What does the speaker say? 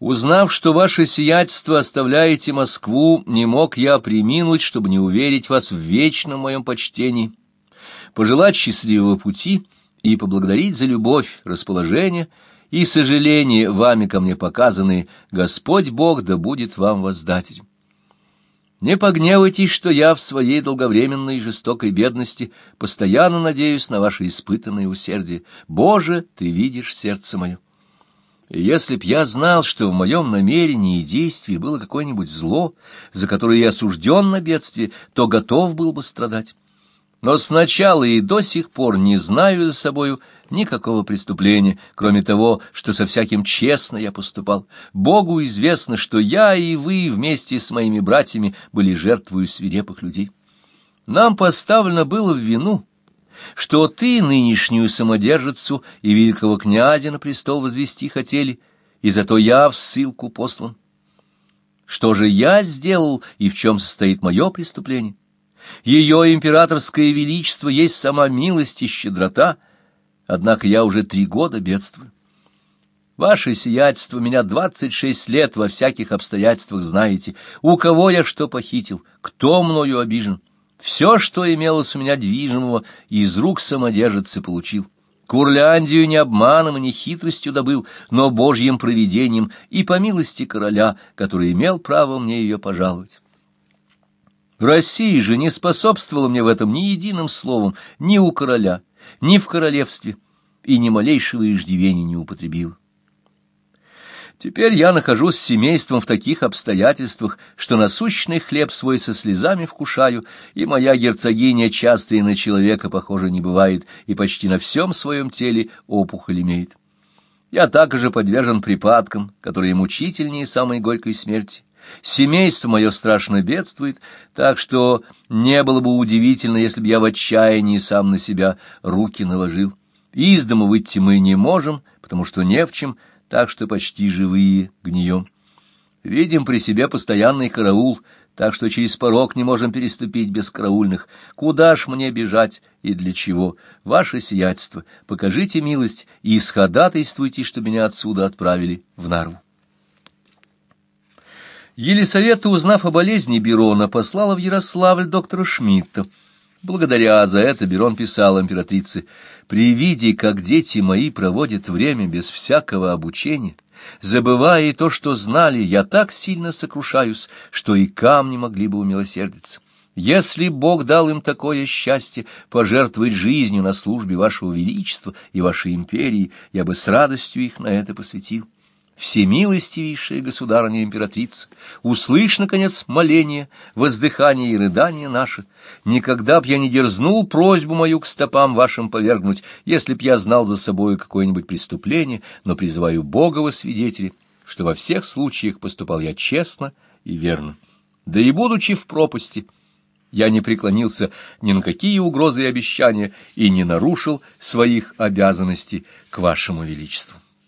Узнав, что ваше сиятельство оставляете Москву, не мог я приминуть, чтобы не уверить вас в вечном моем почтении, пожелать счастливого пути и поблагодарить за любовь, расположение и сожаление, вами ко мне показанные, Господь Бог да будет вам воздателем. Не погневайтесь, что я в своей долговременной жестокой бедности постоянно надеюсь на ваше испытанное усердие. Боже, ты видишь сердце мое. И если б я знал, что в моем намерении и действии было какое-нибудь зло, за которое я осужден на бедствие, то готов был бы страдать. Но сначала и до сих пор не знаю за собою никакого преступления, кроме того, что со всяким честно я поступал. Богу известно, что я и вы вместе с моими братьями были жертвою свирепых людей. Нам поставлено было в вину что ты нынешнюю самодержицу и великого князя на престол возвести хотели, и зато я в ссылку послан. Что же я сделал и в чем состоит мое преступление? Ее императорское величество есть сама милость и щедрота, однако я уже три года бедствую. Ваше сиятельство меня двадцать шесть лет во всяких обстоятельствах знаете, у кого я что похитил, кто мною обижен. Все, что имелось у меня движимого, из рук самодержицы получил. Курляндию не обманом и не хитростью добыл, но божьим провидением и по милости короля, который имел право мне ее пожаловать. Россия же не способствовала мне в этом ни единым словом, ни у короля, ни в королевстве, и ни малейшего иждивения не употребила. Теперь я нахожусь с семейством в таких обстоятельствах, что насущный хлеб свой со слезами вкушаю, и моя герцогиня часто и на человека, похоже, не бывает, и почти на всем своем теле опухоль имеет. Я также подвержен припадкам, которые мучительнее самой горькой смерти. Семейство мое страшно бедствует, так что не было бы удивительно, если бы я в отчаянии сам на себя руки наложил. Из дома выйти мы не можем, потому что не в чем, — так что почти живые гнием. Видим при себе постоянный караул, так что через порог не можем переступить без караульных. Куда ж мне бежать и для чего? Ваше сиятельство, покажите милость и исходатайствуйте, что меня отсюда отправили в Нарву. Елисавета, узнав о болезни Берона, послала в Ярославль доктора Шмидта. Благодаря за это Берон писал императрице, «При виде, как дети мои проводят время без всякого обучения, забывая и то, что знали, я так сильно сокрушаюсь, что и камни могли бы умилосердиться. Если Бог дал им такое счастье пожертвовать жизнью на службе вашего величества и вашей империи, я бы с радостью их на это посвятил всемилостивейшая государыня-императрица, услышь, наконец, моление, воздыхание и рыдание наше. Никогда б я не дерзнул просьбу мою к стопам вашим повергнуть, если б я знал за собою какое-нибудь преступление, но призываю Бога во свидетели, что во всех случаях поступал я честно и верно. Да и будучи в пропасти, я не преклонился ни на какие угрозы и обещания и не нарушил своих обязанностей к вашему величеству.